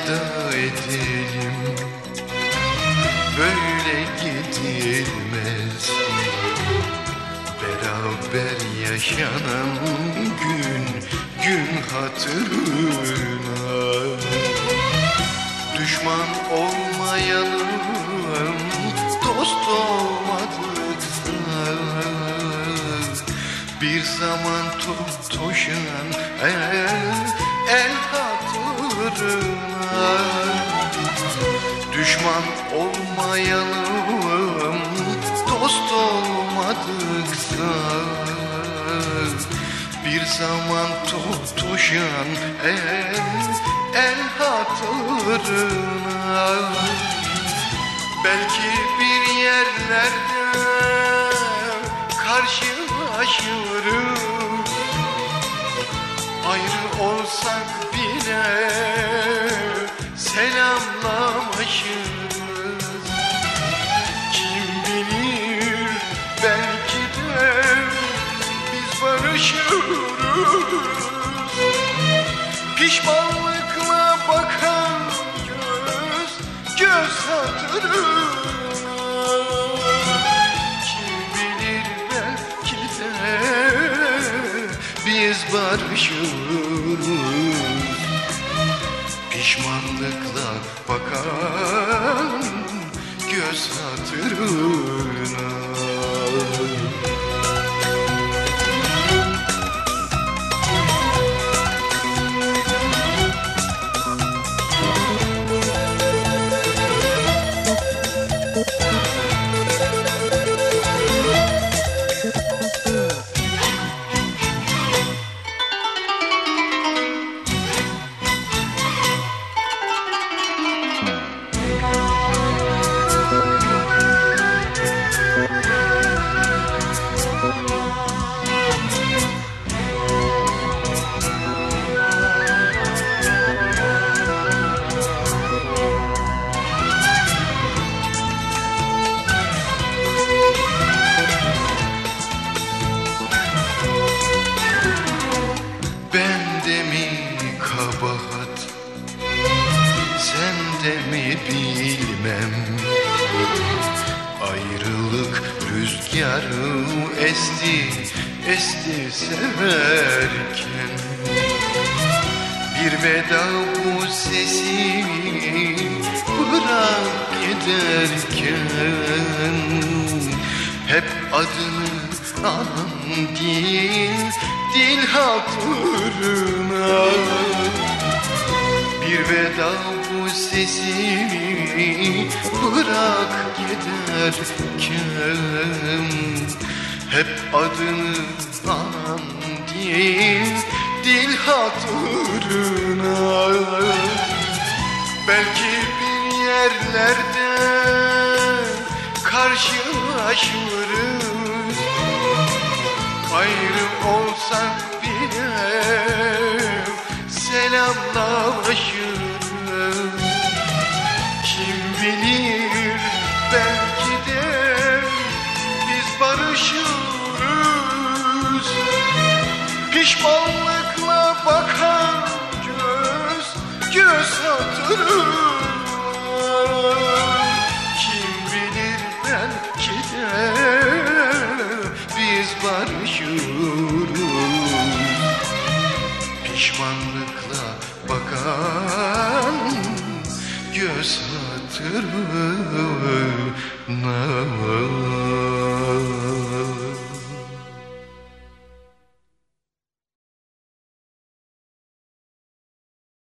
veda edelim. Böyle gidilmez. Beraber yaşanan gün Gün hatırına Düşman olmayalım Dost olmadıksa Bir zaman tutuşan el, el hatırına Düşman olmayalım dost olmadıksa. Bir zaman tutuşan el, el hatırına. Belki bir yerlerde karşılaşırız Ayrı olsak bile biz barışırız Pişmanlıkla bakan göz göz hatırına Kim bilir belki de biz barışırız Pişmanlıkla bakan göz hatırına Bende mi kabahat Sende mi bilmem? Ayrılık rüzgarı esti Esti severken. Bir veda bu sesi Bırak giderken. Hep adını anan değil Dil hatırına Bir veda bu sesimi Bırak giderken Hep adını anan değil Dil hatırına Belki bir yerlerde karşılaşırız. Ayrı olsak bile biz barışırız Pişmanlıkla bakan göz göz hatırına Kim bilir belki de biz barışırız